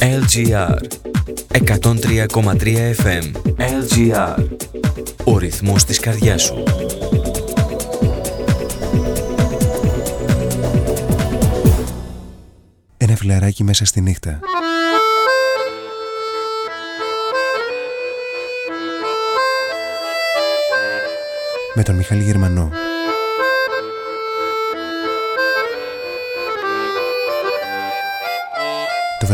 LGR 103,3 FM LGR Ο ρυθμός της καρδιάς σου. Ένα φιλαράκι μέσα στη νύχτα. Με τον Μιχάλη Γερμανό.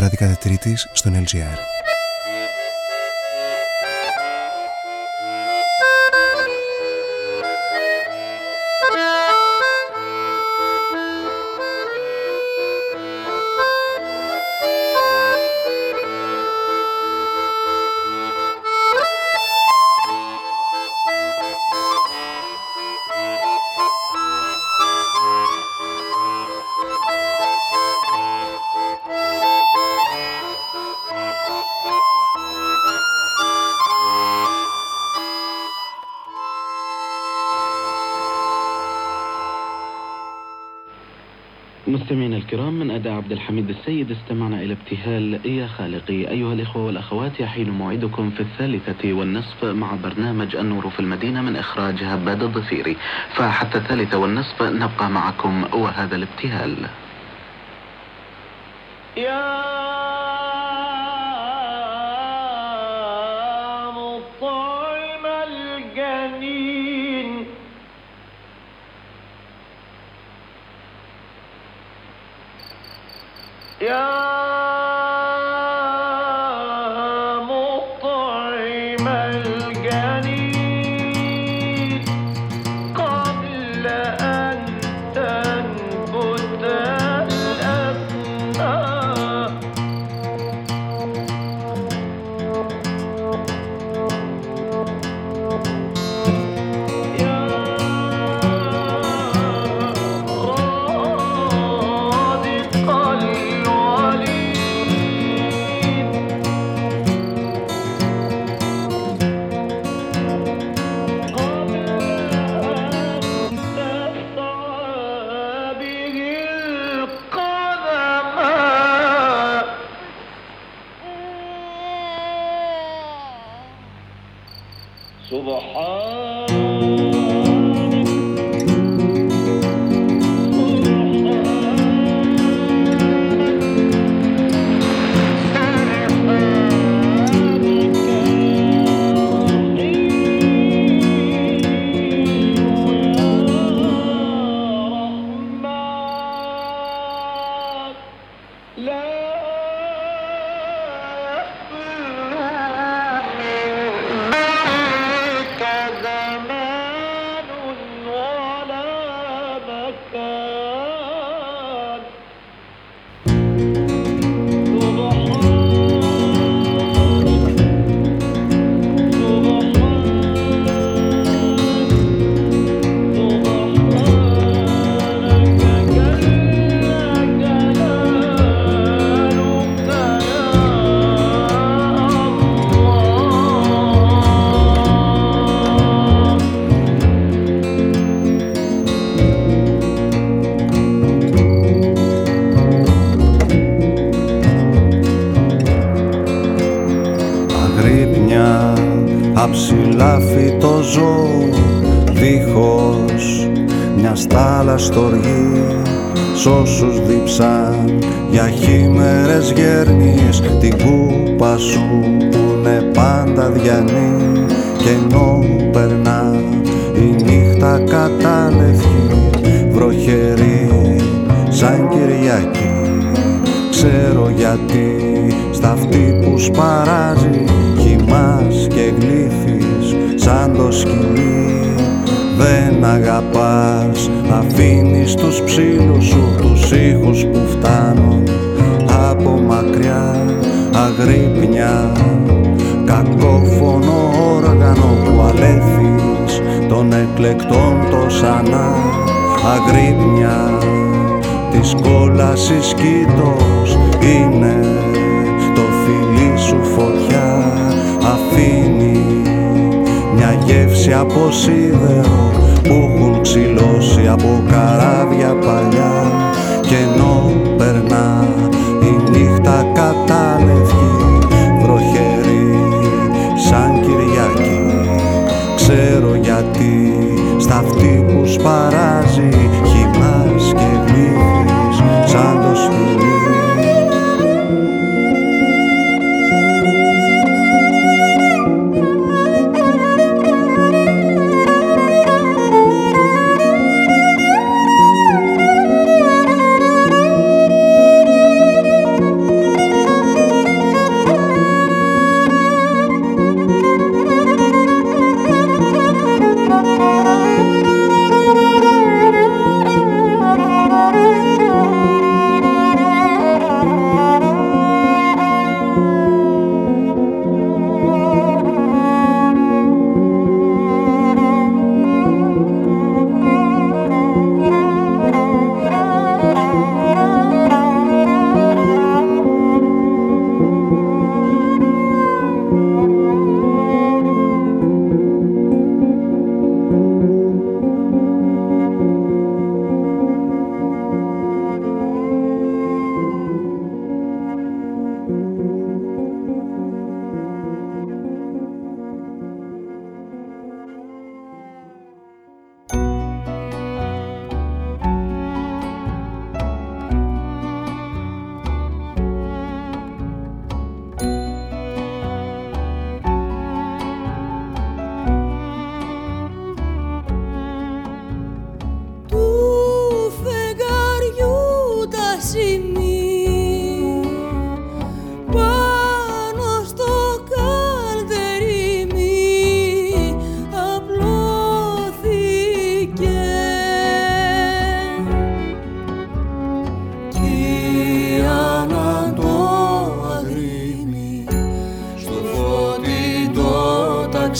βράδυ κάθε Τρίτης στον LGR. عبد الحميد السيد استمعنا إلى ابتهال. يا خالقي أيها الإخوة والأخوات يحين موعدكم في الثالثة والنصف مع برنامج النور في المدينة من إخراج هباد الضفيري فحتى الثالثة والنصف نبقى معكم وهذا الابتهال. στοργή σ' όσους δίψαν για χήμερες γέρνεις την κούπα σου που είναι πάντα διανή και ενώ περνά η νύχτα κατάλευκη βροχερή σαν Κυριακή. Ξέρω γιατί στα αυτή που σπαράζει χυμάς και γλύφεις σαν το σκυλί να αγαπάς Αφήνεις τους ψήλους σου τους ήχους που φτάνουν Από μακριά αγρύπνια Κακόφωνο όργανο που αλέθεις Των εκλεκτών το σανά. Αγρύπνια Της κόλασης κήτος είναι Το φιλί σου φωτιά. Αφήνει μια γεύση από σίδερο που έχουν ξυλώσει από καράβια παλιά. Και ενώ περνά η νύχτα κατάλευγη βροχερή σαν Κυριακή. Ξέρω γιατί στα αυτή που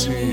watch.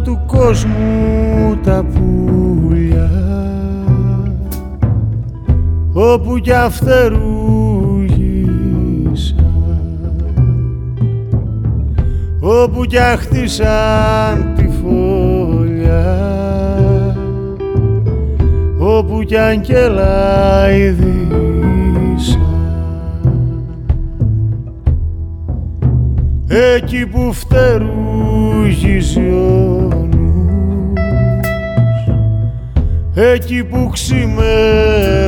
Όλα του κόσμου τα πουλιά. Όπου κι αφτερούγησαν όπου κι χτίσαν τη φωλιά. Όπου κι αγγελάιδησαν εκεί που φτερούγιζει ο εκεί που ξημερώνει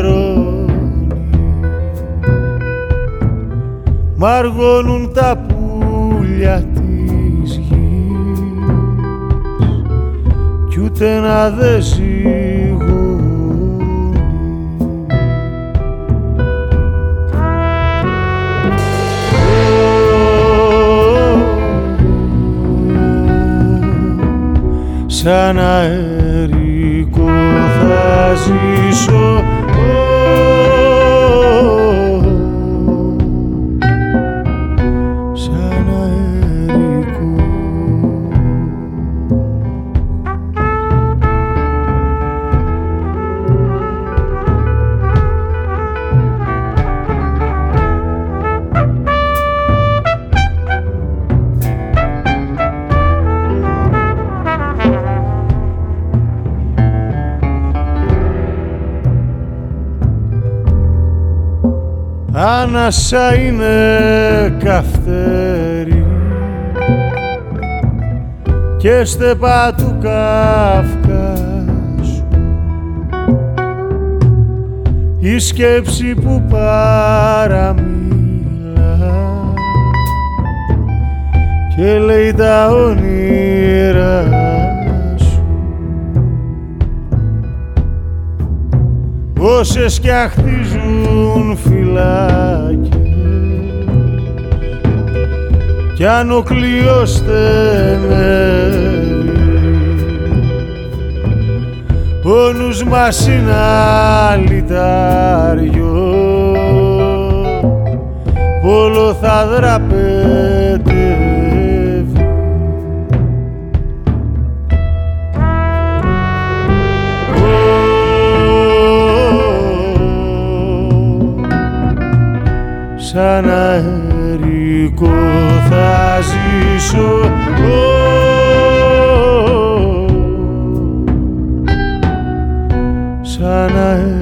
μαργώνουν τα πουλιά της γης κι ούτε να δε ζυγώνει σαν αερικό θα ζήσω Άνασα είναι καυτέρι. Και στεπά του Καυκάσου. Η σκέψη που παραμίλα. Και λέει τα όνειρά σου. Όσες κι αχτίζουν κλείνουν φυλάκια κι αν ο κλειός πόνους μας είναι αλυτάριο, πόλο θα δραπεί. σαν αερικό θα ζήσω. Σαν αερικό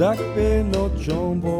Dak chombo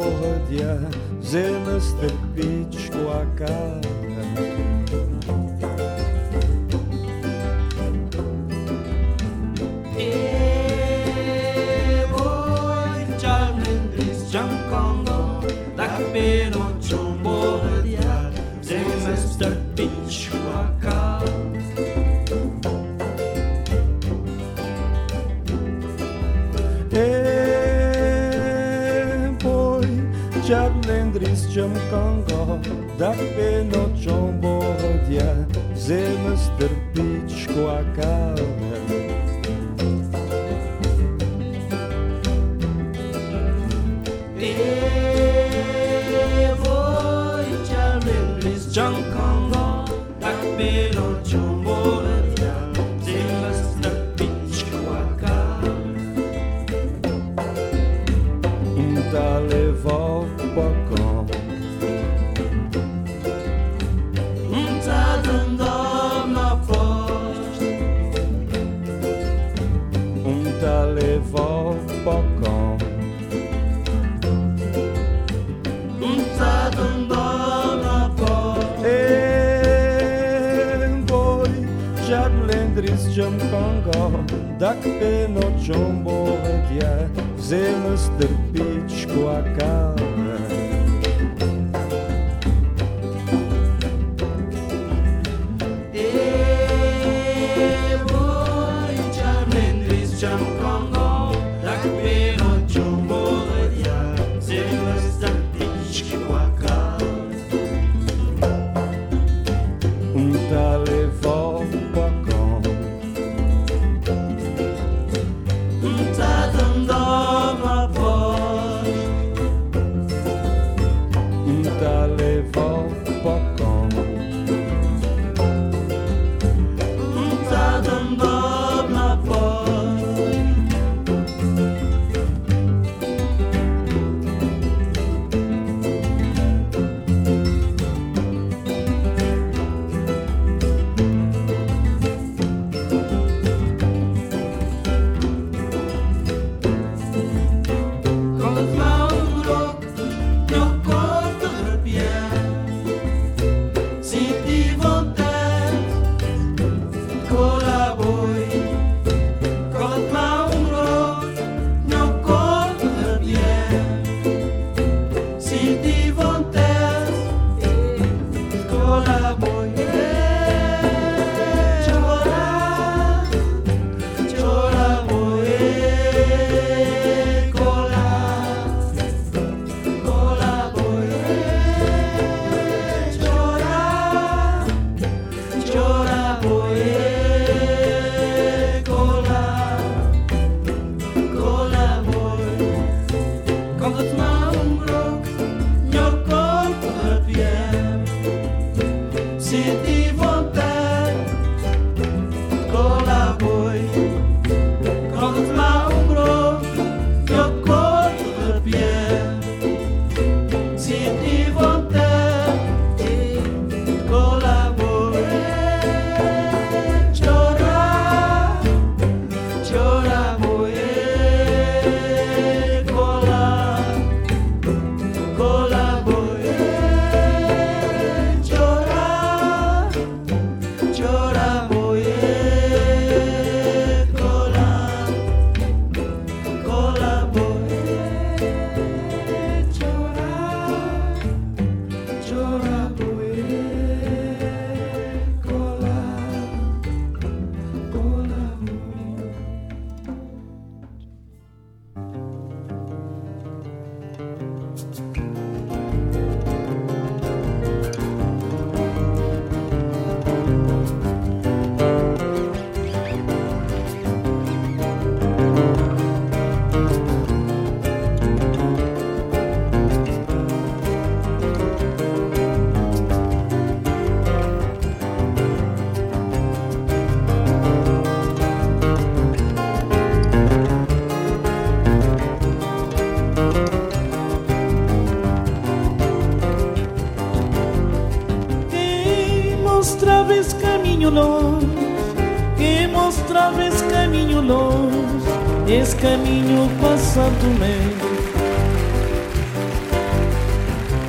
santo meio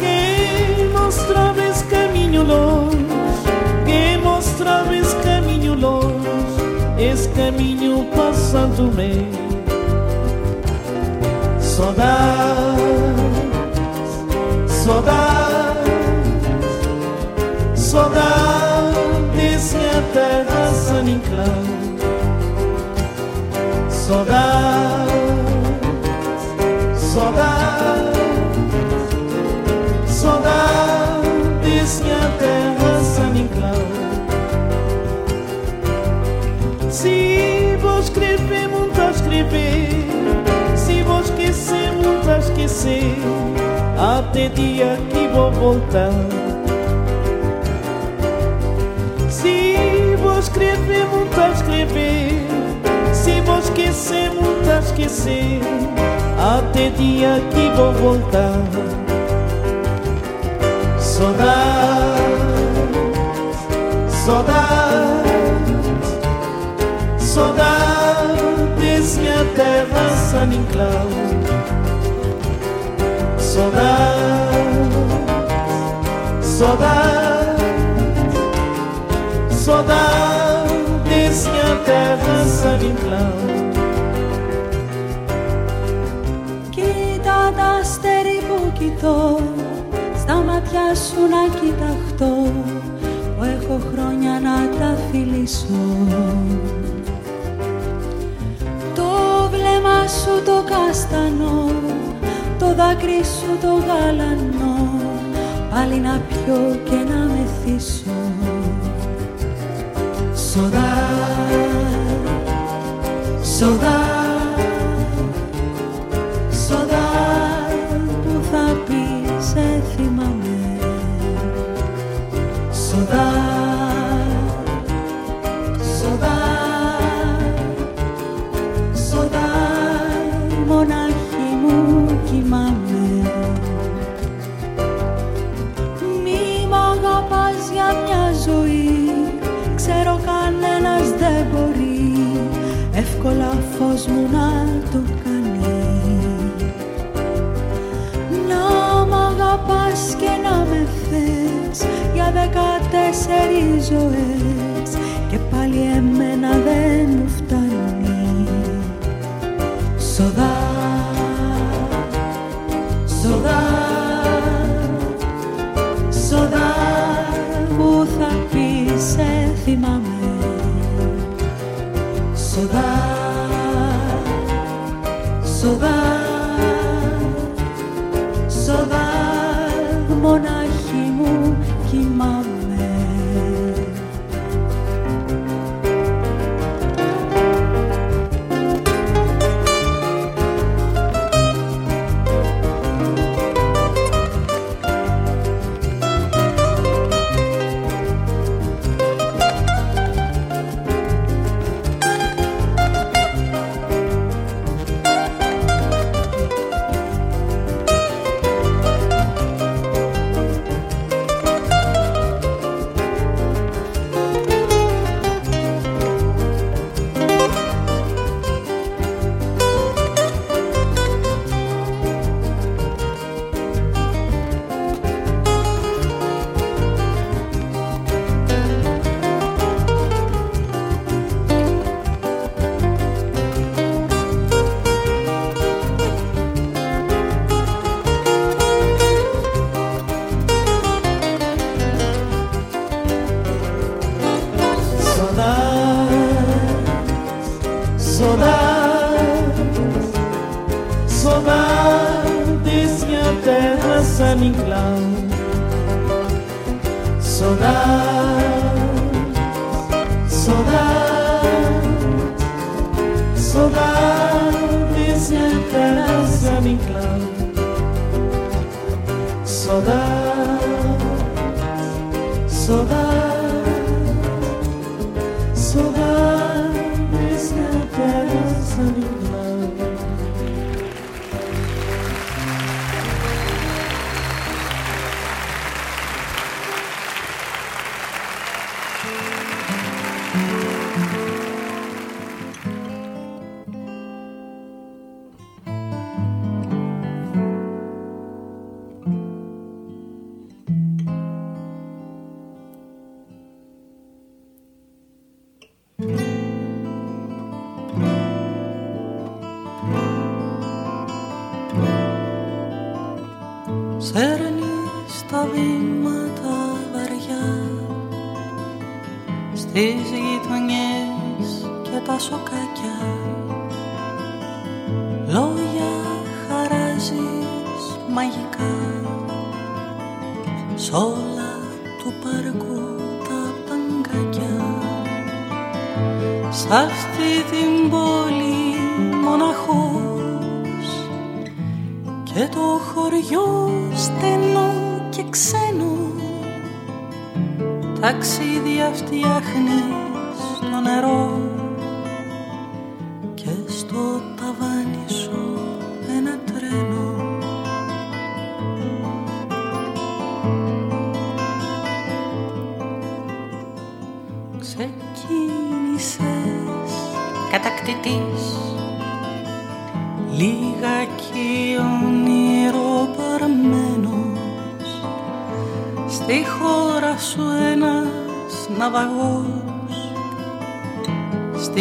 Que mostravas caminho longe Que mostravas caminho longe Esse caminho passando santo meio Saudade, saudade Saudade a terra sem inclão Saudade saudade, saudade minha terra San Se vou escrever, muito a escrever Se vou esquecer, muito a esquecer Até dia que vou voltar escrever, muito a escrever. Se vou esquecer, muito a esquecer até dia que vou voltar. Saudade, saudade, saudades minha terra San Inclau. Saudade, saudade, saudades minha terra San Inclau. Κοιτώ Στα μάτια σου να κοιταχτώ Που έχω χρόνια να τα φιλήσω. Το βλέμμα σου το καστανό Το δάκρυ σου το γαλανό Πάλι να πιω και να μεθύσω Saudade, saudade, paradiso es. a mi clan. Saudade, saudade, saudade, a mi clan. Saudade.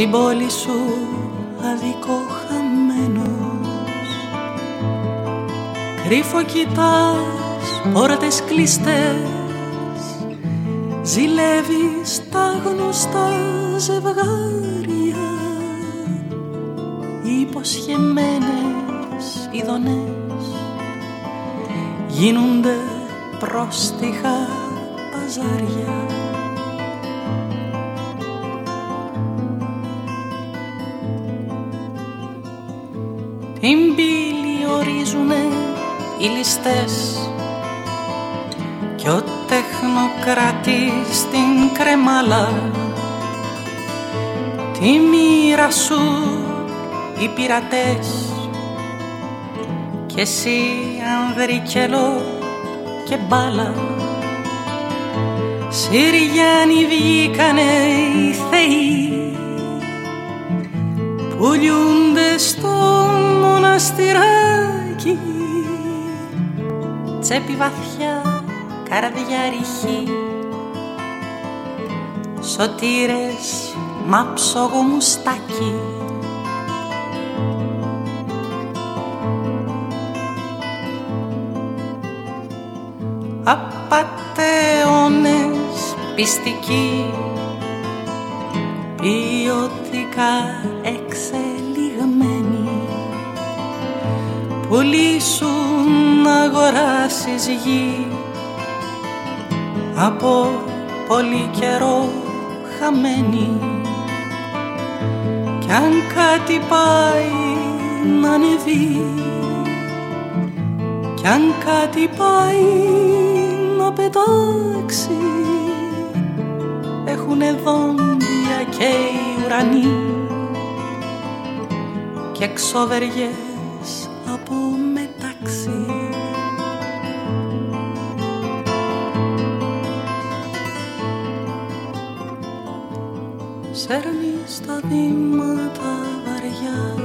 Στην πόλη σου αδικό χαμένος. Κρύφο κοιτάς πόρτες κλειστές Ζηλεύεις τα γνωστά ζευγάρια. Υποσχεμένες ειδονές Γίνονται πρόστιχα παζάρια Την πύλη ορίζουνε οι ληστές. Κι ο τεχνοκράτης στην κρεμάλα τη μοίρα σου οι πειρατές. Και εσύ ανδρικελό και μπάλα. Συριάνοι βγήκανε οι θεοί πουλιούνται στο μοναστηράκι τσέπη βαθιά καρδιά ρηχή. Σωτήρες μάψογο μουστάκι. Απατεώνες πιστικοί ποιοτικά εξελιγμένοι πουλήσουν να αγοράσεις γη. Από πολύ καιρό χαμένη. Κι αν κάτι πάει να ανεβεί. Κι αν κάτι πάει να πετάξει. Έχουνε δόντια και οι ουρανοί. Και ξοβεριές Σέρνεις τα βήματα βαριά.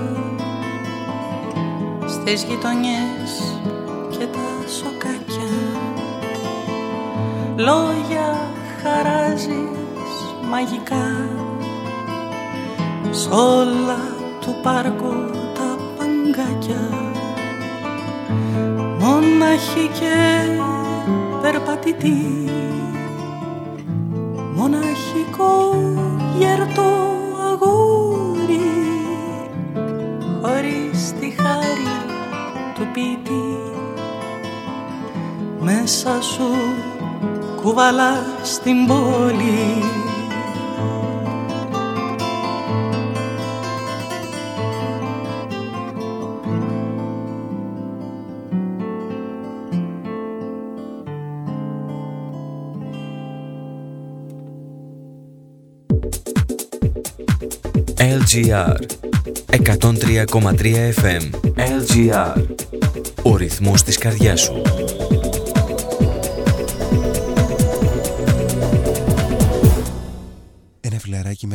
Στις γειτονιές και τα σοκάκια. Λόγια χαράζεις μαγικά. Σ' όλα του πάρκου τα παγκάκια. Μονάχοι και περπατητή Μέσα σου κουβαλά στην πόλη. LGR 103,3 FM LGR Ο ρυθμός της καρδιάς σου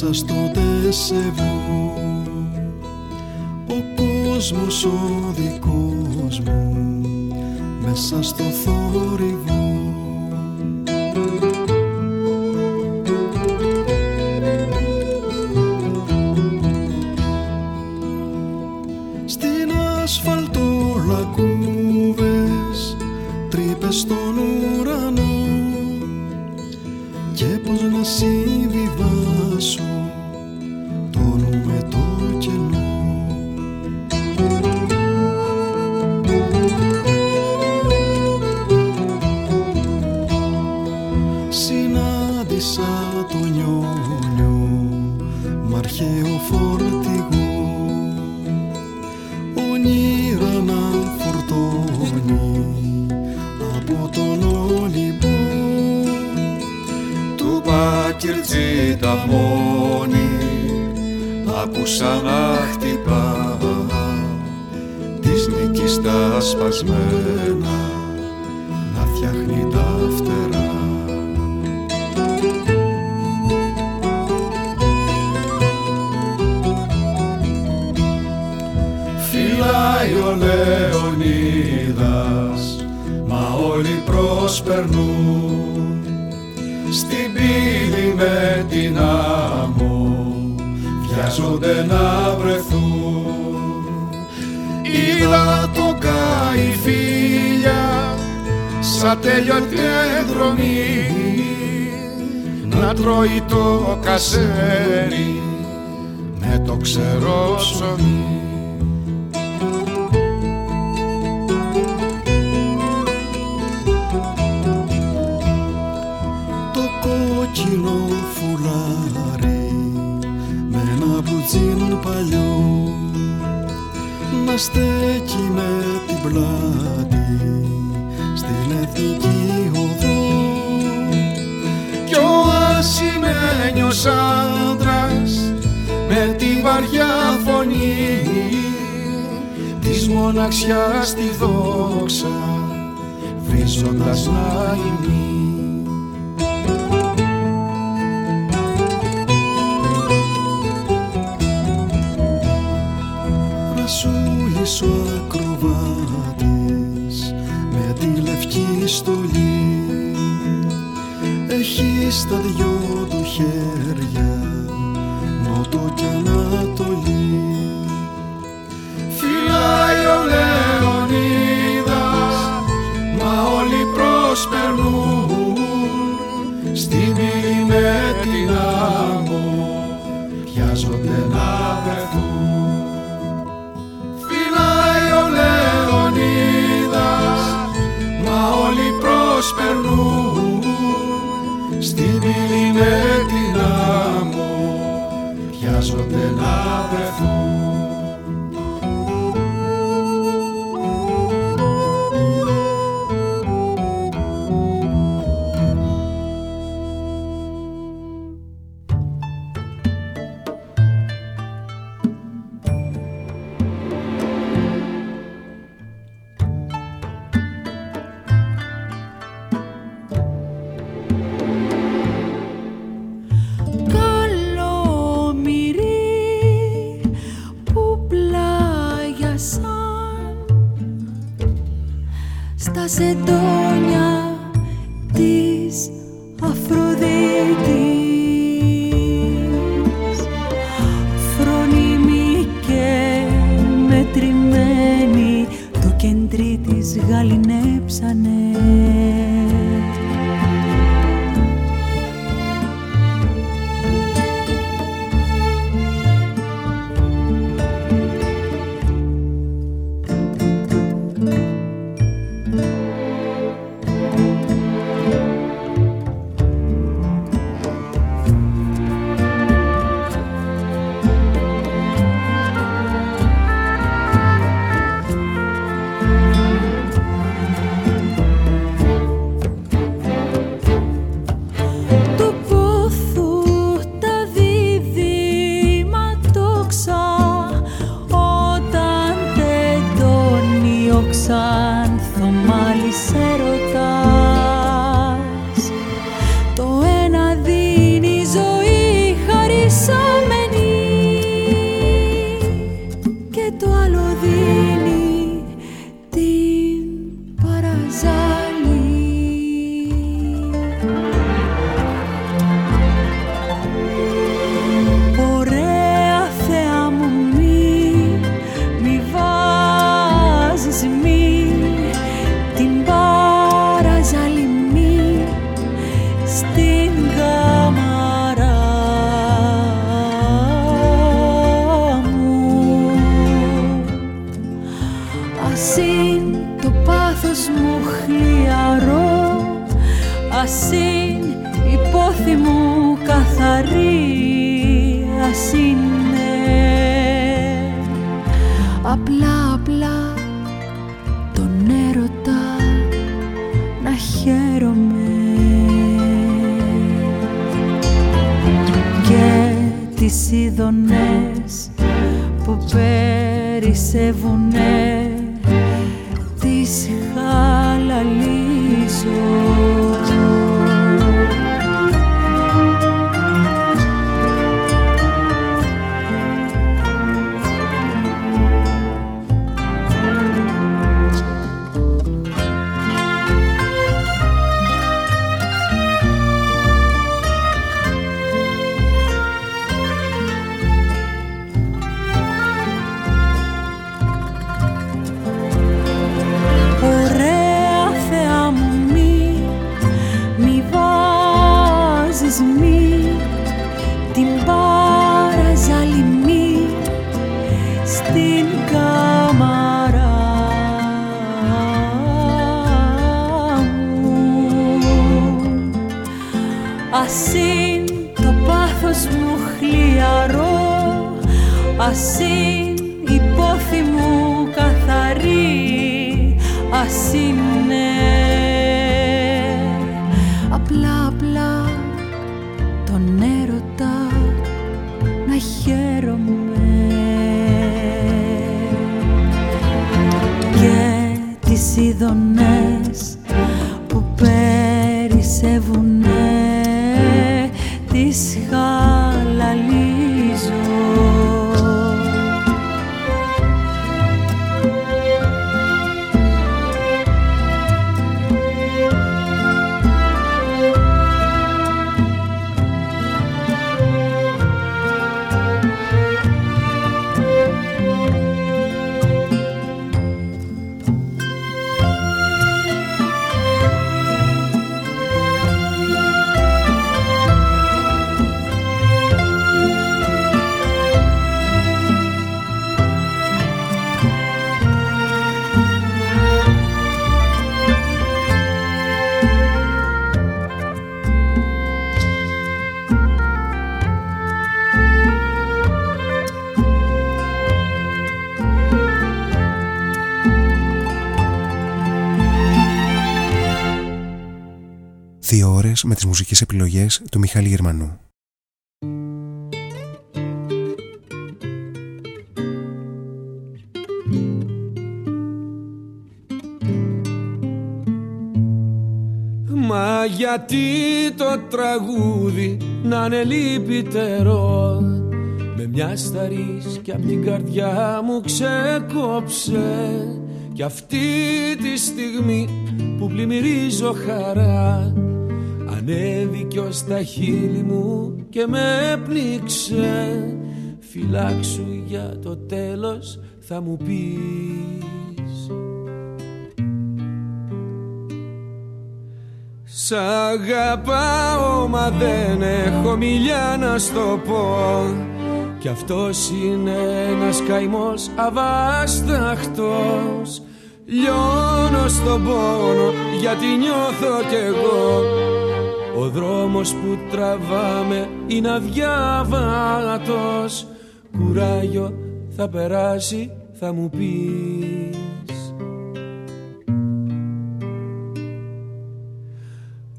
μέσα στο τεσεβού. Ο κόσμος ο δικός μου μέσα στο θόρυβο με τις μουσικές επιλογές του Μιχάλη Γερμανού. Μα γιατί το τραγούδι να είναι λυπητερό; Με μια σταρίς και απ' την καρδιά μου ξεκόψε Κι αυτή τη στιγμή που πλημμυρίζω χαρά ανέβηκε ως τα χείλη μου και με πνίξε Φυλάξου για το τέλος θα μου πεις. Σ' αγαπάω μα δεν έχω μιλιά να στο πω. Κι αυτός είναι ένας καημός αβάσταχτος. Λιώνω στον πόνο γιατί νιώθω κι εγώ ο δρόμος που τραβάμε είναι αδιάβατος. Κουράγιο θα περάσει θα μου πεις.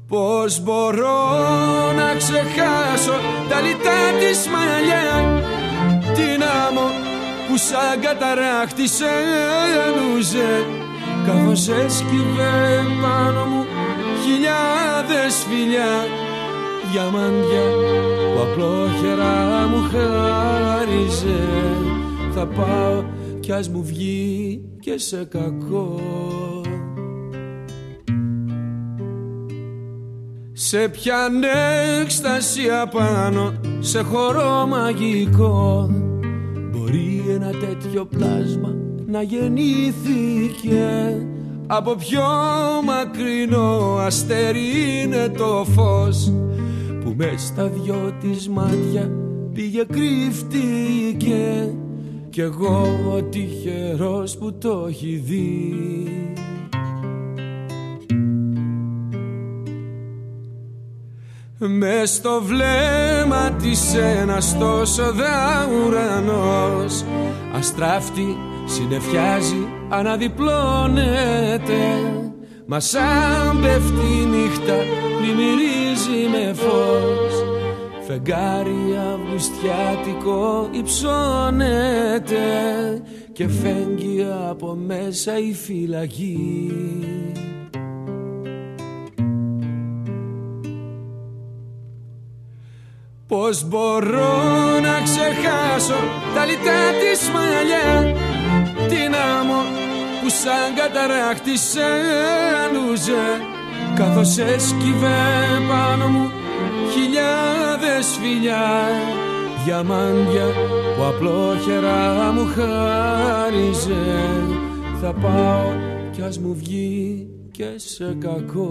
Πώς μπορώ να ξεχάσω τα λιτά της μαλλιά Την άμμο που σαν καταράχτησε λούζε Καθώς έσκυβε πάνω μου χιλιάδες φιλιά. Διαμάντια που απλόχερα μου χάριζε. Θα πάω κι ας μου βγει και σε κακό. Σε πιαν έκσταση απάνω σε χώρο μαγικό. Μπορεί ένα τέτοιο πλάσμα να γεννήθηκε από πιο μακρινό αστέρι είναι το φως που μες στα δυο της μάτια πήγε κρύφτηκε κι εγώ ο τυχερός που το έχει δει. Μες στο βλέμμα της ένας τόσο δα ουρανός αστράφτη συνεφιάζει αναδιπλώνεται. Μα σαν πέφτει η νύχτα πλημμυρίζει με φως. Φεγγάρι αυγουστιάτικο υψώνεται και φέγγει από μέσα η φυλακή. Πώς μπορώ να ξεχάσω τα λιτά της μαλλιά Την άμμο που σαν καταράκτη σε Καθώς έσκυβε πάνω μου χιλιάδες φιλιά. Διαμάντια που απλόχερα μου χάριζε. Θα πάω κι ας μου βγει και σε κακό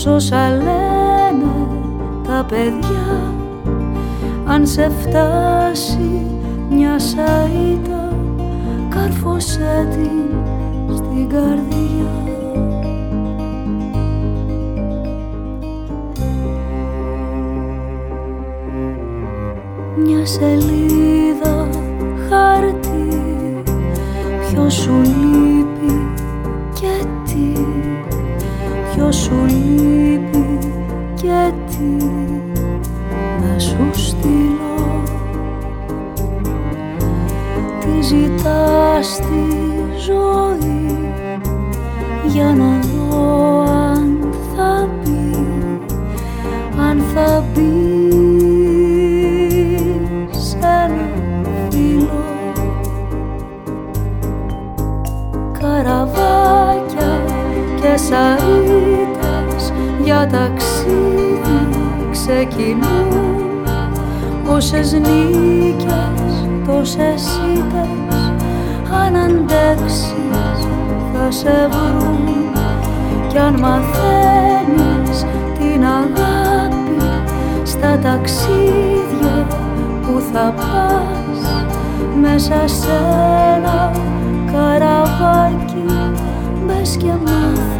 σ' όσα λένε τα παιδιά αν σε φτάσει μια σαΐτα κάρφωσέ την στην καρδιά. Μια σελίδα χάρτη Ποιος σου λείπει Ποιο σου ξεκινούν. Όσες νίκες, τόσες ήττες αν αντέξεις θα σε βρουν. Κι αν μαθαίνεις την αγάπη στα ταξίδια που θα πας μέσα σε ένα καραβάκι μπες και μάθε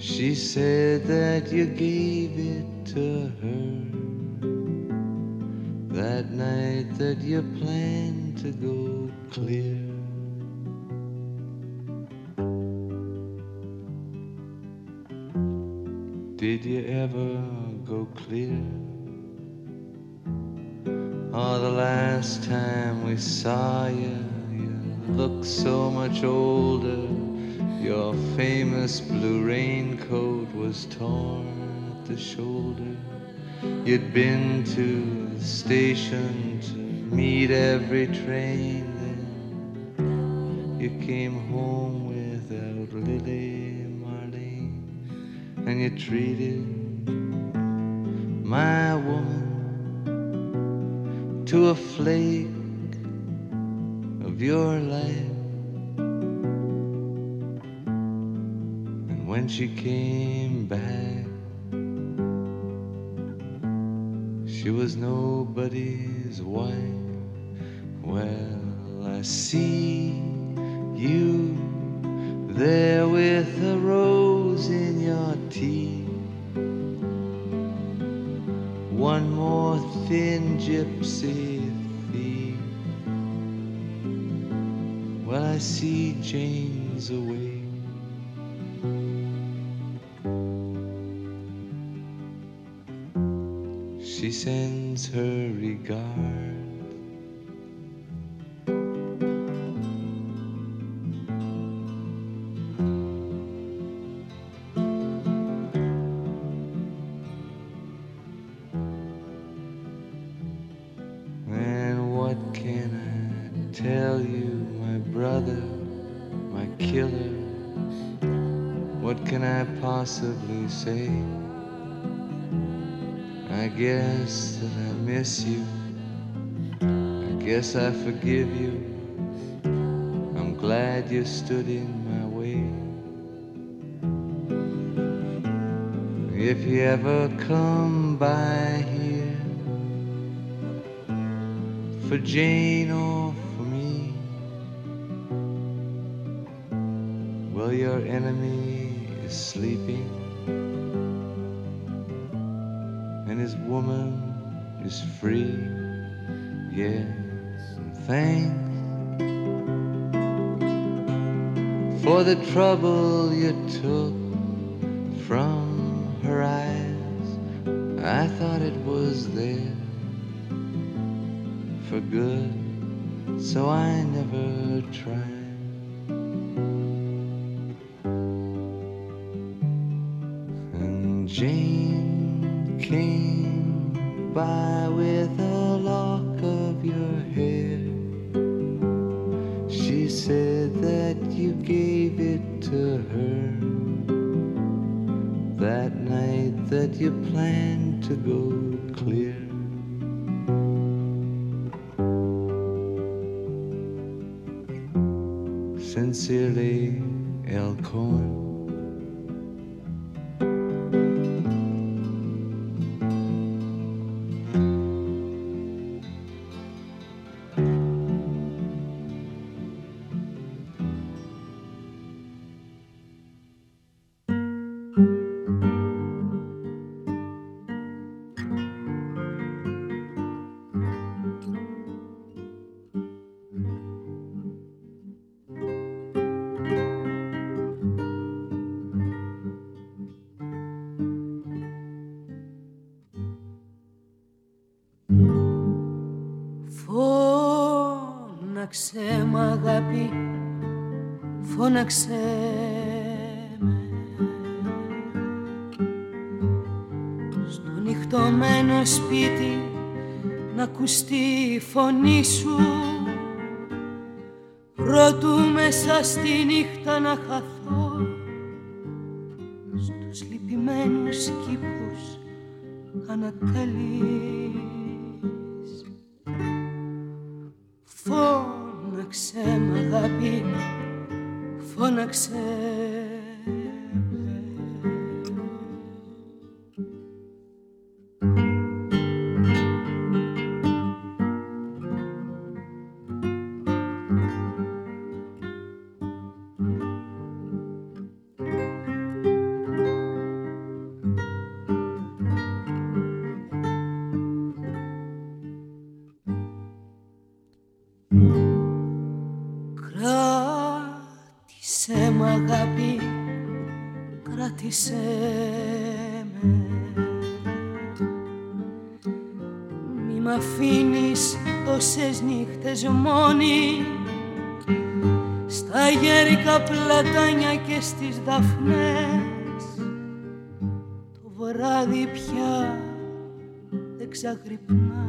She said that you gave it to her that night that you planned to go clear. Did you ever go clear? Oh, the last time we saw you, you looked so much older. Your famous blue raincoat was torn at the shoulder. You'd been to the station to meet every train. Then you came home without Lily Marlene, and you treated my woman to a flake of your life. She came back, she was nobody's wife. Well, I see you there with a rose in your teeth. One more thin gypsy thief. Well, I see Jane's away. Regard. And what can I tell you, my brother, my killer? What can I possibly say? I guess that I miss you. Guess I forgive you. I'm glad you stood in my way. If you ever come by here for Jane or for me, well, your enemy is sleeping and his woman is free. Yes, and thanks for the trouble you took from her eyes. I thought it was there for good, so I never tried. Sincerely, El Cohen. Φώναξε με Στο νυχτωμένο σπίτι να ακουστεί η φωνή σου. Πρότου μέσα στη νύχτα να χαθώ. Στους λυπημένους κήπους ανατελείς δεν ξαγρυπνά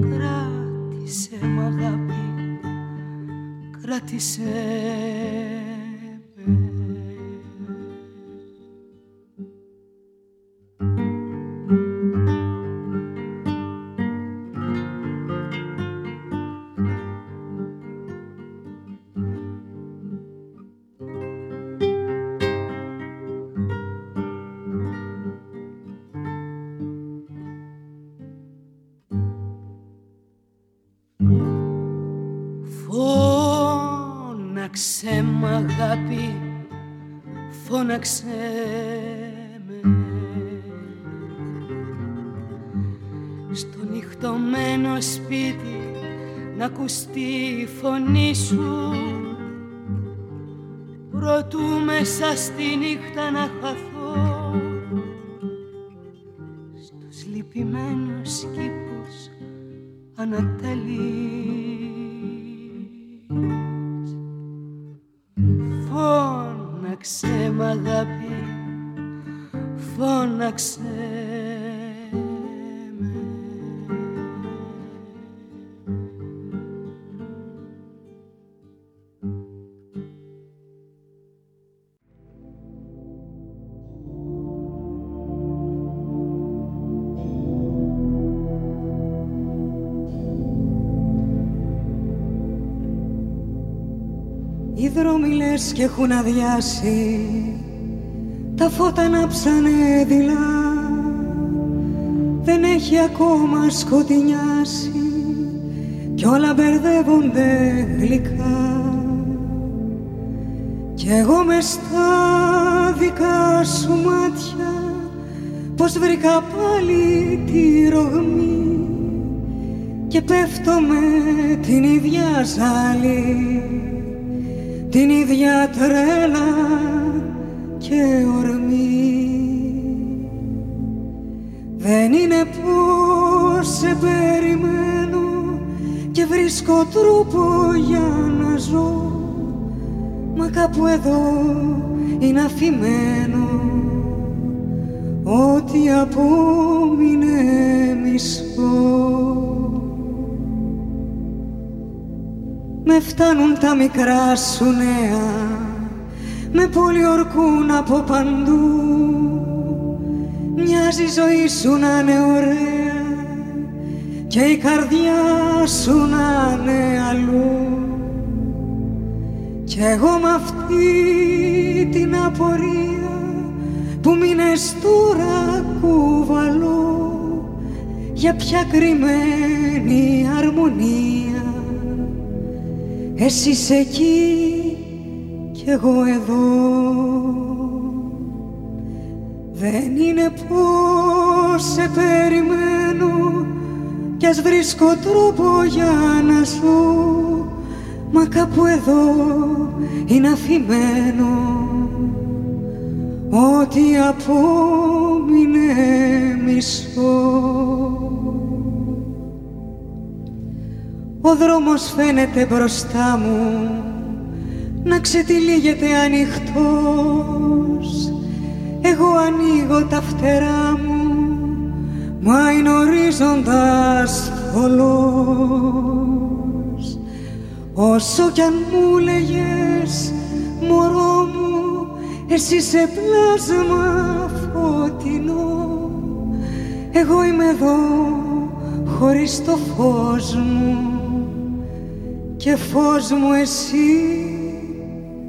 κράτησε μ' αγάπη κράτησε ακουστεί η φωνή σου. Προτού μέσα στη νύχτα να χαθώ δρόμοι λες και έχουν αδειάσει. Τα φώτα ψάνε δειλά. Δεν έχει ακόμα σκοτεινιάσει. Κι όλα μπερδεύονται γλυκά. Κι εγώ μες στα δικά σου μάτια. Πως βρήκα πάλι τη ρογμή. Και πέφτω με την ίδια ζάλη την ίδια τρέλα και ορμή. Δεν είναι πως σε περιμένω και βρίσκω τρόπο για να ζω. Μα κάπου εδώ είναι αφημένο ότι απόμεινε μισό με φτάνουν τα μικρά σου νέα με πολιορκούν από παντού. Μοιάζει η ζωή σου να είναι ωραία και η καρδιά σου να είναι αλλού. Κι εγώ με αυτή την απορία που μείνες τώρα κουβαλώ για ποια κρυμμένη αρμονία εσύ εκεί κι εγώ εδώ. Δεν είναι πως σε περιμένω κι ας βρίσκω τρόπο για να ζω μα κάπου εδώ είναι αφημένο ότι απόμεινε μισό Ο δρόμος φαίνεται μπροστά μου να ξετυλίγεται ανοιχτός. Εγώ ανοίγω τα φτερά μου μα είναι ορίζοντας θολός όσο κι αν μου λέγες μωρό μου εσύ σε πλάσμα φωτεινό. Εγώ είμαι εδώ χωρίς το φως μου και φως μου εσύ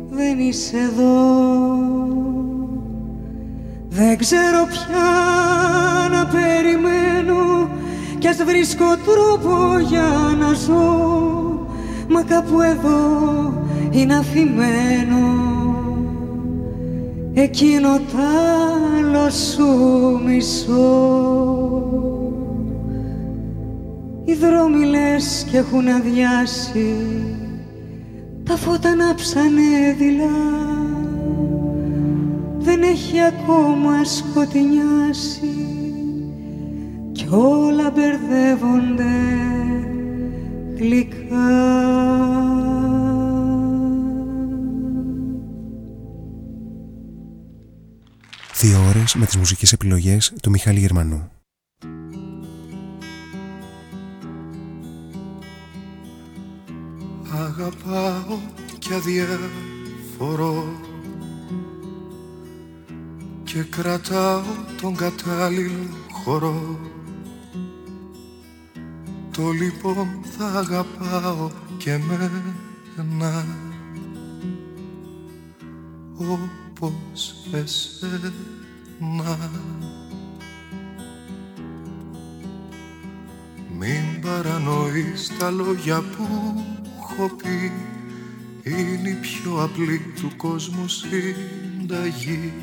δεν είσαι εδώ. Δεν ξέρω πια να περιμένω κι ας βρίσκω τρόπο για να ζω. Μα κάπου εδώ είναι αφημένο. Εκείνο τ' άλλο σου μισό οι δρόμοι λες κι έχουν αδειάσει τα φώτα ανάψανε δειλά δεν έχει ακόμα σκοτεινιάσει κι όλα μπερδεύονται γλυκά. Δύο ώρες με τις μουσικές επιλογές του Μιχάλη Γερμανού. Αδιαφορώ και κρατάω τον κατάλληλο χώρο το λοιπόν θα αγαπάω και μένα όπως εσένα. Μην παρανοείς τα λόγια που έχω πει Είναι η πιο απλή του κόσμου συνταγή.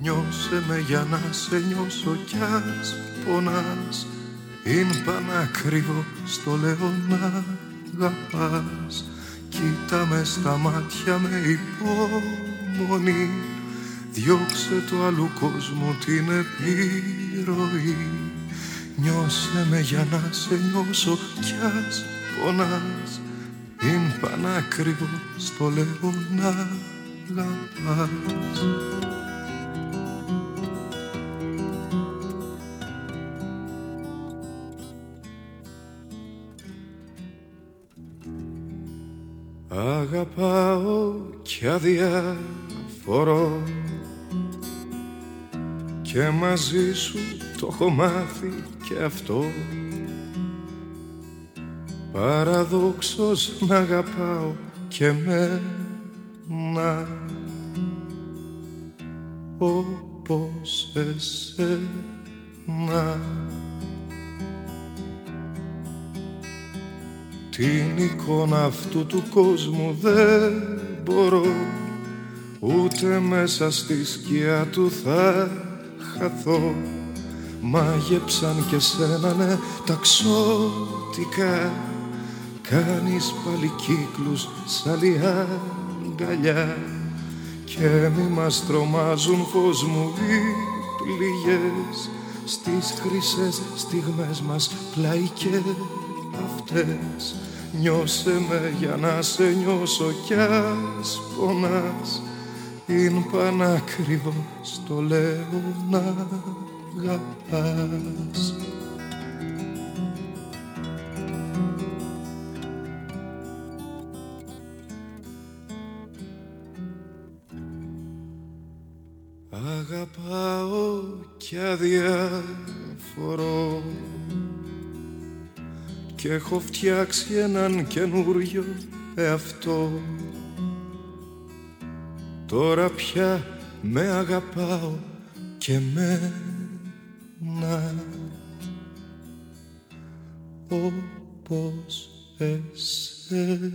Νιώσε με για να σε νιώσω κι ας πονάς. Είναι πανάκριβο στο λέω να αγαπάς. Κοίτα με στα μάτια με υπομονή. Διώξε το άλλου κόσμου την επιρροή. Νιώσε με για να σε νιώσω κι ας πονάς Είναι πανάκριβο στο λέω να αγαπάς. Αγαπάω κι αδιαφορώ και μαζί σου το έχω μάθει και αυτό Παραδόξως να αγαπάω και μένα όπως εσένα. Την εικόνα αυτού του κόσμου δεν μπορώ Ούτε μέσα στη σκιά του θα χαθώ. Μάγεψαν και σένα ναι ταξότικα Κάνεις πάλι κύκλους σ' άλλη αγκαλιά Και μη μας τρομάζουν φως μου οι πληγές. Στις χρυσές στιγμές μας πλάι και αυτές Νιώσε με για να σε νιώσω κι ας πονάς. Είναι πανάκριβο στο λέω να αγαπάς Αγαπάω κι αδιαφορώ και έχω φτιάξει έναν καινούριο εαυτό. Τώρα πια με αγαπάω και μένα όπως εσένα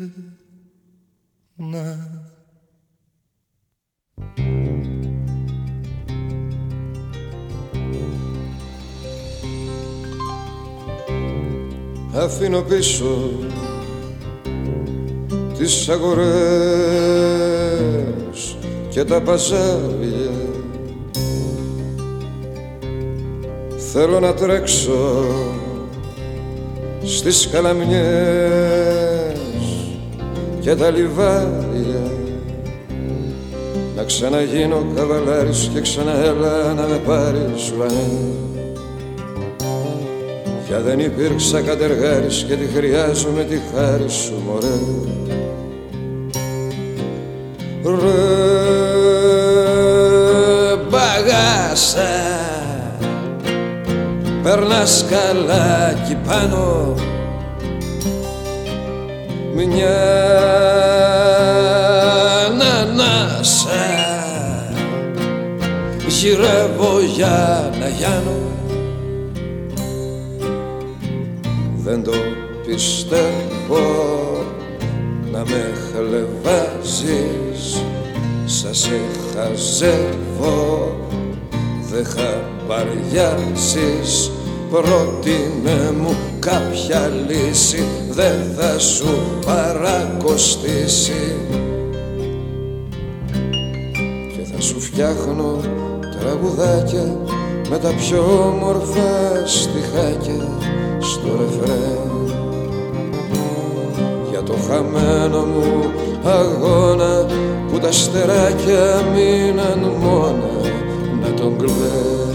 αφήνω πίσω τις αγορές και τα παζάρια. Θέλω να τρέξω στις καλαμιές και τα λιβάρια. Να ξαναγίνω καβαλάρης και ξαναέλα να με πάρεις ουρανέ Πια δεν υπήρξα κατεργάρης και τη χρειάζομαι τη χάρη σου μωρέ. Ρε μπαγάσα Περνάς καλά κι πάνω. Μια ανανάσα Γυρεύω για να γιάνω δεν το πιστεύω να με χλεβάζεις Σας σε χαζεύω δεν χαμπαριάζεις Πρότεινε μου κάποια λύση δεν θα σου παρακοστήσει. Και θα σου φτιάχνω τραγουδάκια με τα πιο όμορφα στο ρεφρέν. Για το χαμένο μου αγώνα που τα στεράκια μείναν μόνα να τον κλαίν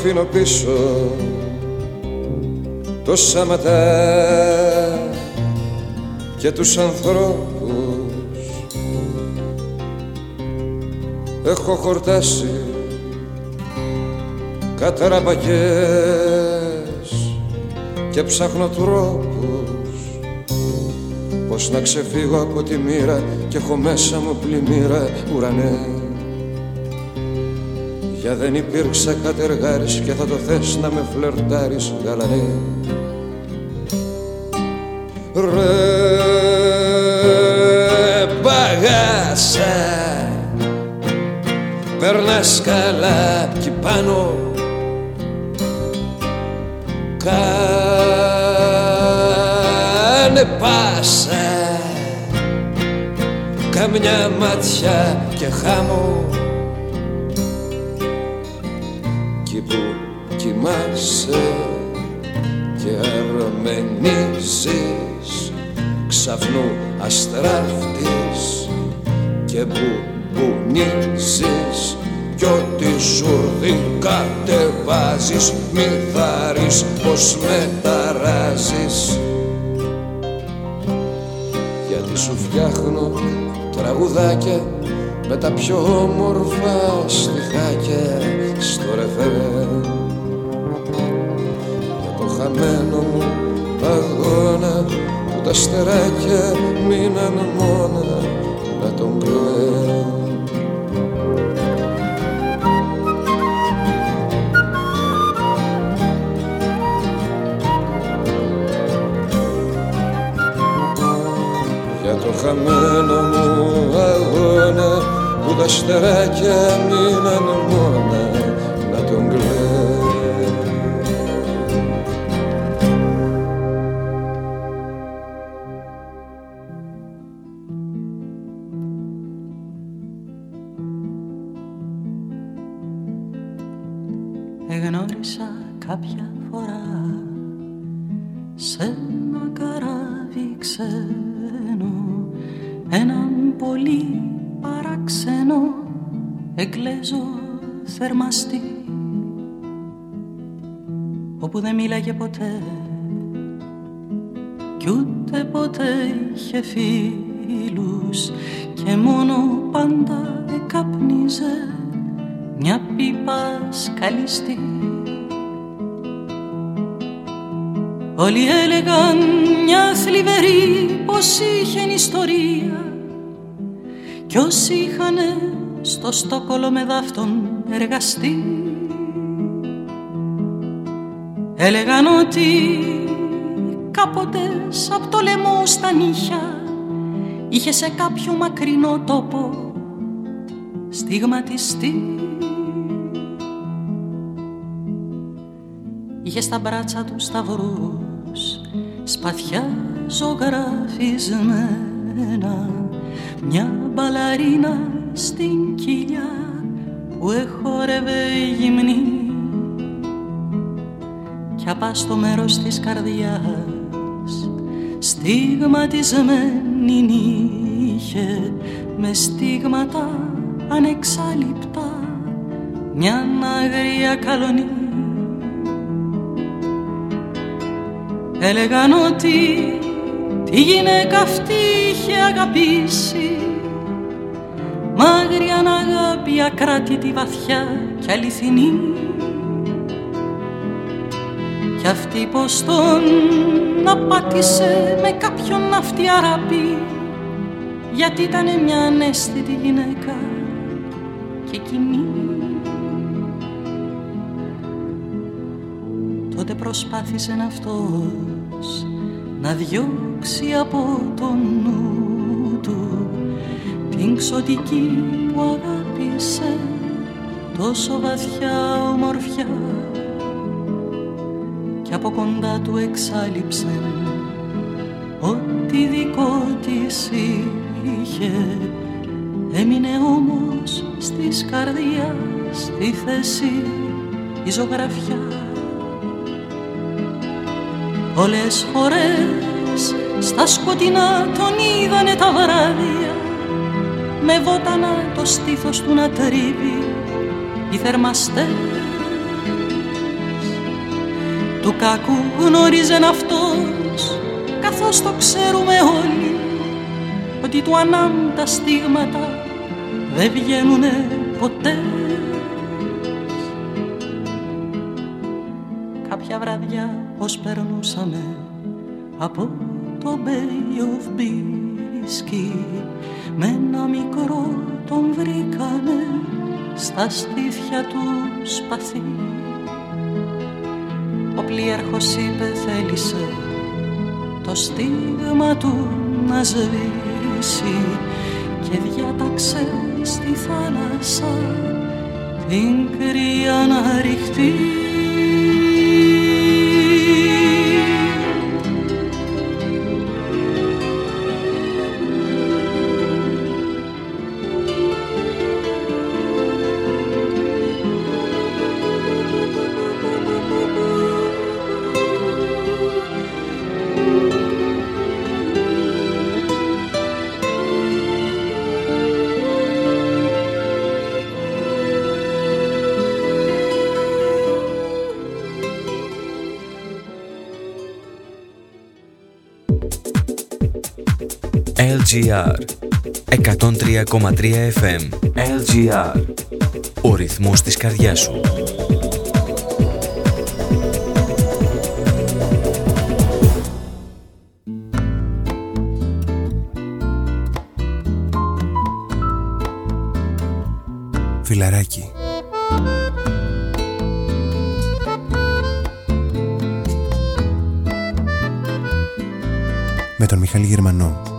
αφήνω πίσω το σαματά και τους ανθρώπους. Έχω χορτάσει καταραμπακές και ψάχνω τρόπους πως να ξεφύγω από τη μοίρα και έχω μέσα μου πλημμύρα ουρανές για δεν υπήρξα κατεργάρης και θα το θες να με φλερτάρεις γαλανέ. Ρε μπαγάσα Περνάς καλά κι πάνω. Κάνε πάσα Καμιά μάτια και χάμω κοιμάσαι και αρμενίζεις ξαφνού αστράφτης και μπουμπουνίζεις. Κι ό,τι σουρδί κατεβάζεις μη θάρεις πως μεταράζεις. Γιατί σου φτιάχνω τραγουδάκια με τα πιο όμορφα στιχάκια. Στο ρεφερέ χαμένο μου αγώνα που τα στεράκια μείναν μόνα να τον κλαίω Για το χαμένο μου αγώνα που τα στεράκια μείναν μόνα Όλοι έλεγαν μια θλιβερή πως είχε ιστορία κι όσοι είχανε στο Στόκολο με δάφτον εργαστεί έλεγαν ότι κάποτε απ' το λαιμό στα νύχια είχε σε κάποιο μακρινό τόπο στιγματιστεί. Είχε στα μπράτσα του σταυρούς σπαθιά ζωγραφισμένα. Μια μπαλαρίνα στην κοιλιά που εχόρευε γυμνή. Κι απά στο μέρος της καρδιάς στιγματισμένη είχε με στίγματα ανεξάλληπτα μια αγρία καλονή Έλεγαν ότι τη γυναίκα αυτή είχε αγαπήσει μάγρια αγάπη ακράτητη βαθιά και αληθινή. Κι αυτή πως τον απάτησε με κάποιον αυτή αραπή γιατί ήταν μια ανέστητη γυναίκα και κοινή τότε προσπάθησε αυτός να διώξει από το νου του την ξωτική που αγάπη χάρισε τόσο βαθιά ομορφιά. Και από κοντά του εξάλληψε ό,τι δικό της είχε. Έμεινε όμως στις καρδιάς στη θέση η ζωγραφιά Όλες φορές στα σκοτεινά τον είδανε τα βράδια με βότανα το στήθος του να τρίβει οι θερμαστές. Του κακού γνώριζεν αυτός καθώς το ξέρουμε όλοι ότι του ανάμ τα στίγματα δεν βγαίνουνε ποτέ. Κάποια βραδιά πως περνούσαμε από το Bay of Biscay. Με ένα μικρό τον βρήκανε στα στήθια του σπαθί. Ο πλοίαρχος είπε θέλησε το στίγμα του να σβήσει και διάταξε στη θάλασσα την κρύα να ρηχτεί LGR 103,3 FM LGR Ο ρυθμός της καρδιάς σου. Φιλαράκι. Με τον Μιχάλη Γερμανό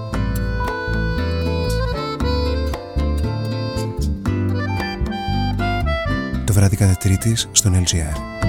βράδυ κατά τρίτης στον LGR.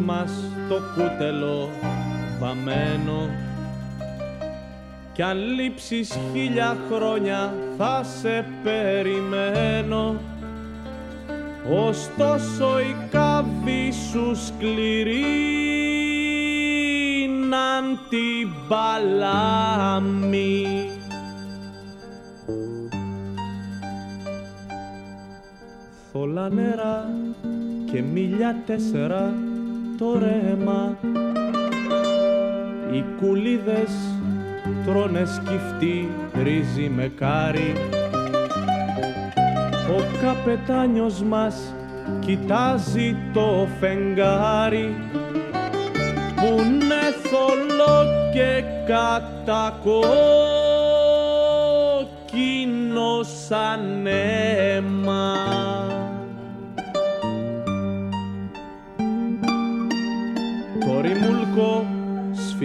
Μας το κούτελο βαμμένο. Κι αν λείψεις χίλια χρόνια θα σε περιμένω. Ωστόσο η κάβη σου σκληρή ναν την παλάμη. Θολά νερά και μίλια τέσσερα το ρέμα οι κουλίδες τρώνε σκυφτή ρύζι με κάρι ο καπετάνιος μας κοιτάζει το φεγγάρι που είναι θολό και κατακόκκινο σαν αίμα.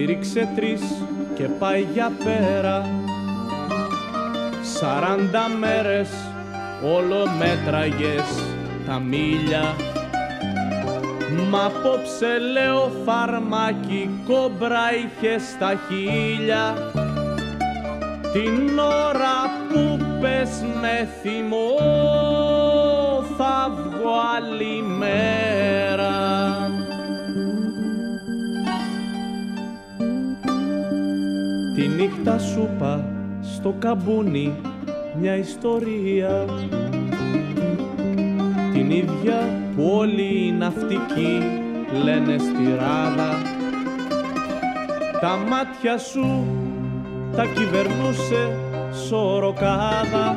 Σφύριξε τρεις και πάει για πέρα. Σαράντα μέρες όλο μέτραγες τα μίλια. Μα απόψε λέω φαρμάκι κόμπρα είχε στα χίλια. Την ώρα που πες με θυμό θα βγω άλλη μέρα νύχτα σου πα στο καμπούνι μια ιστορία. Την ίδια που όλοι οι ναυτικοί λένε στη ράδα. Τα μάτια σου τα κυβερνούσε σωροκάδα.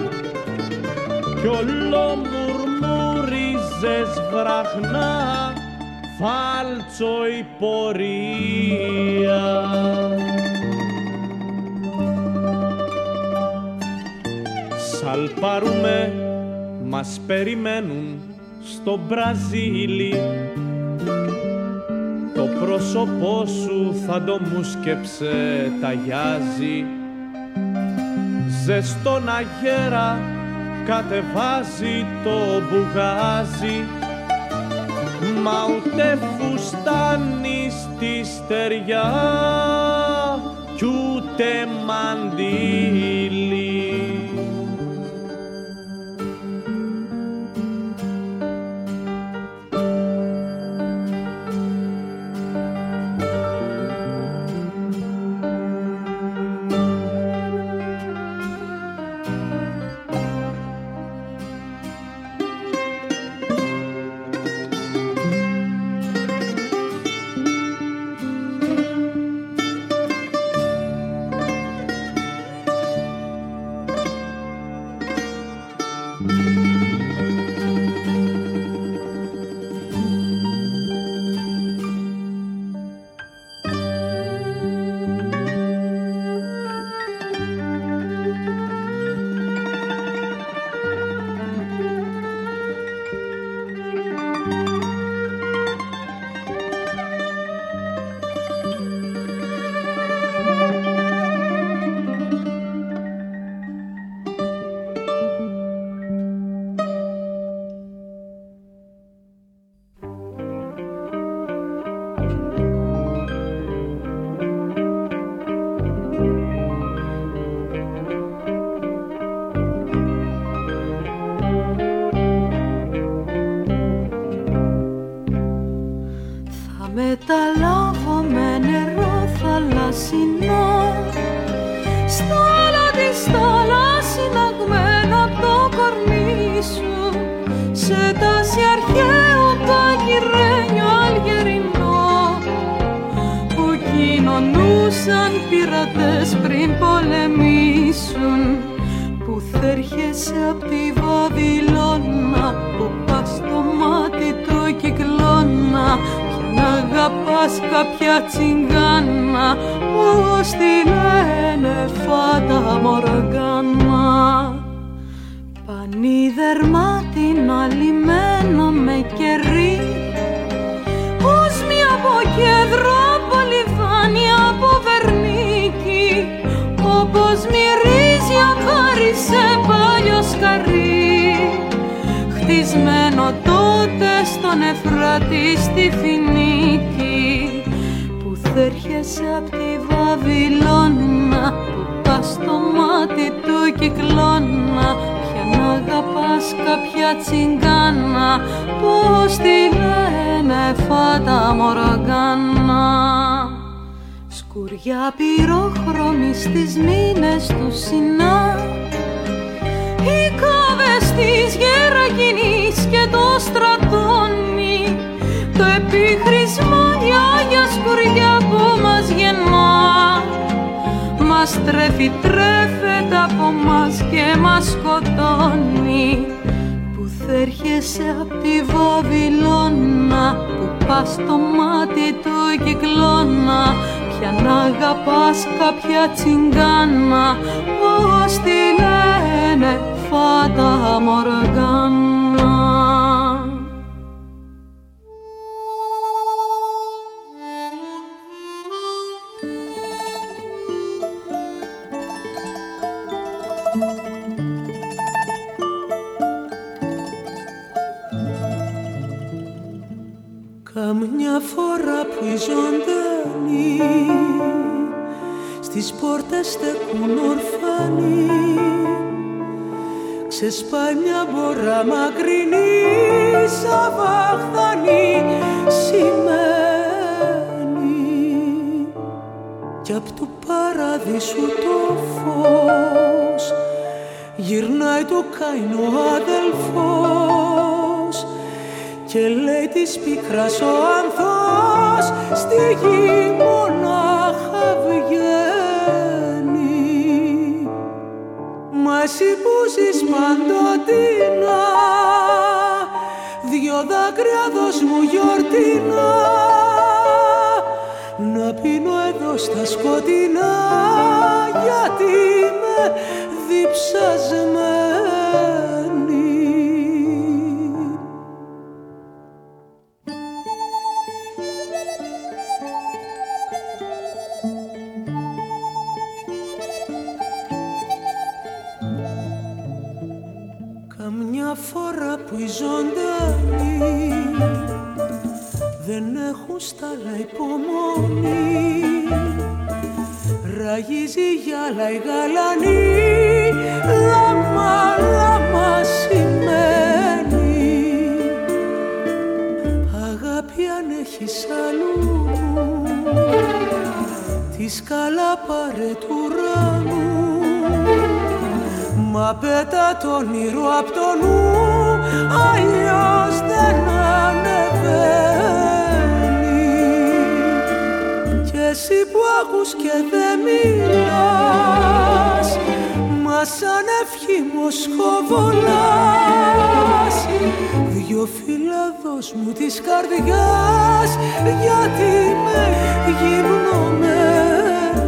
Κι όλο μουρμούριζες βραχνά φάλτσο η πορεία. Σαλπάρουμε, μας περιμένουν στο Μπραζίλι. Το πρόσωπό σου θα το μου σκέψε ταγιάζει Ζεστόν αγέρα κατεβάζει το μπουγάζι. Μα ούτε φουστάνει στη στεριά κι ούτε μαντήλι πριν πολεμήσουν που θα έρχεσαι από τη Βαβυλώνα που πας στο μάτι του κυκλώνα πια να αγαπάς κάποια τσιγκάνα ως την λένε φάτα μοργάνα. Πανίδερμα την άλλη μέρα στον Εφράτη στη Φινίκη που θα έρχεσαι απ' τη Βαβυλώνα που πας στο μάτι του κυκλώνα πια να αγαπάς κάποια τσιγκάνα πως στη λένε φάτα μοργάνα Σκουριά πυρόχρωμη στις μήνες του Σινά Οι κάβες της και το Στρατόνι Η άγια σκουριά που μας γεννά Μας τρέφει, τρέφεται από μας και μας σκοτώνει. Πούθ' έρχεσαι απ' τη Βαβυλώνα Που πας στο μάτι του κυκλώνα. Ποιαν αγαπάς κάποια τσιγγάνα Πώς τη λένε φάτα μοργάνα γυρνάει το καηνό αδελφός και λέει της πίκρας ο ανθός στη γη μονάχα βγαίνει μα εσύ που ζεις παντοτινά δυο δάκρυα δώσ' μου γιορτινά. Να πίνω εδώ στα σκοτεινά γιατί με διψασμένη δεν έχουν στάλα υπομονή. Ραγίζει γυάλα η γαλανή. Λάμα λάμα σημαίνει. Αγάπη αν έχεις αλλού τη σκάλα πάρε του ουρανού. Μα πέτα το όνειρο απ' το νου αλλιώς δεν ανεβαίνει. κι εσύ που ακούς και δεν μιλάς μας σαν ευχήμος χοβολάς. Δυο φύλλα δώσ' μου της καρδιάς γιατί με γυμνωμένη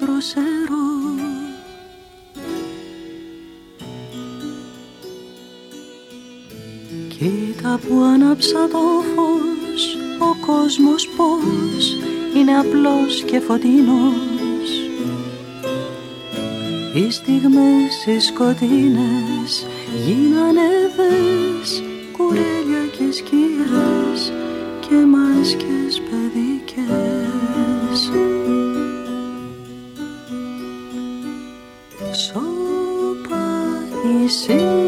δροσερό Κοίτα που ανάψα το φως Ο κόσμος πως είναι απλός και φωτεινός. Οι στιγμές οι σκοτεινές γίνανε δες Κουρέλια και σκιές και μάσκες παιδικές. see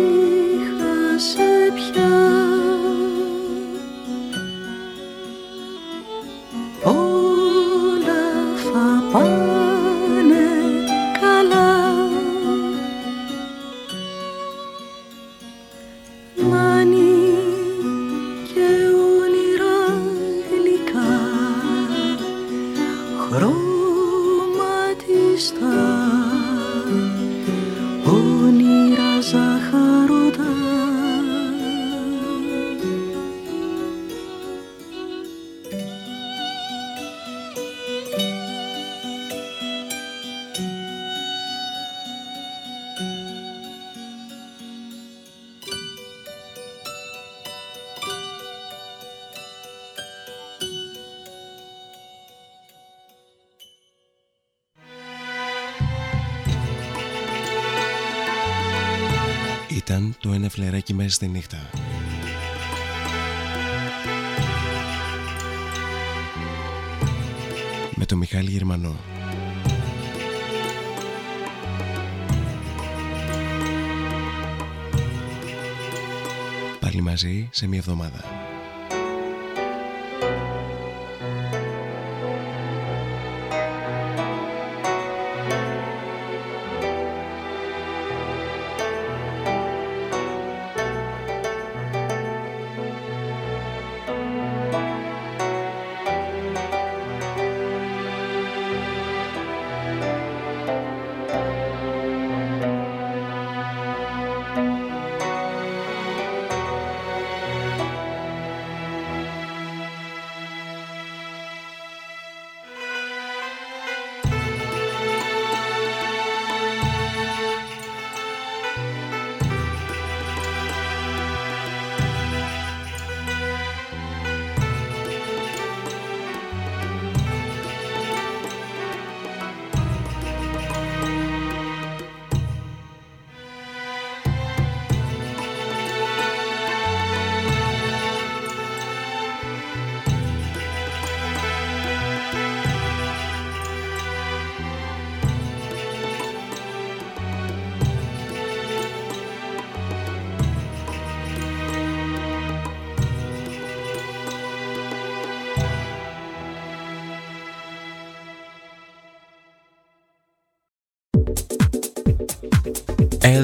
στη νύχτα. Με το Μιχάλη Γερμανό. Πάλι μαζί σε μια εβδομάδα.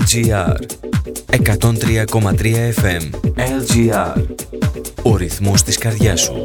LGR 103,3 FM LGR Ο ρυθμός της καρδιάς σου